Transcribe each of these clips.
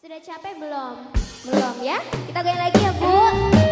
Sudah capek belum? Belum ya? Kita goyang lagi ya, Bu.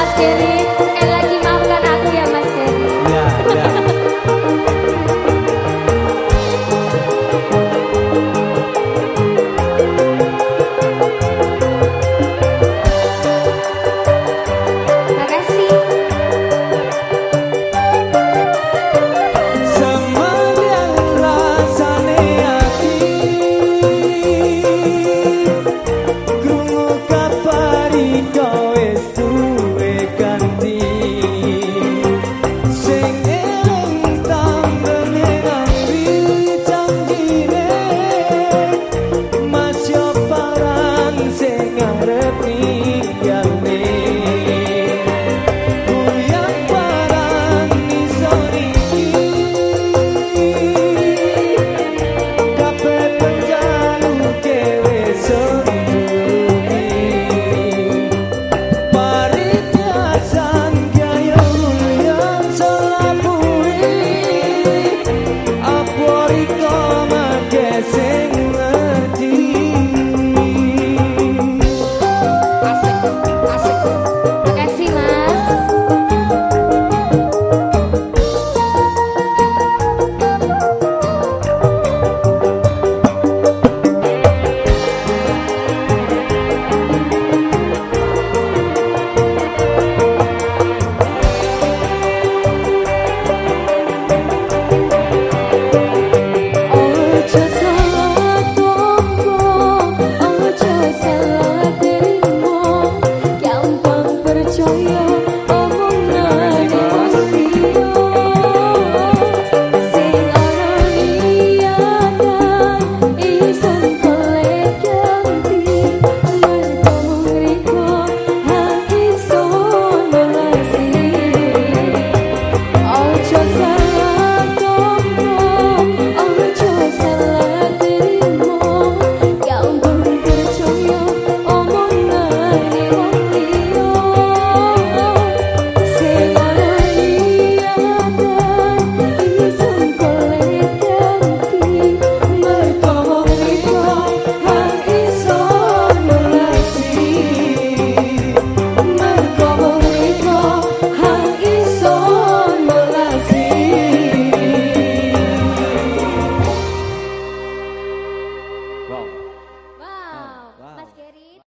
más que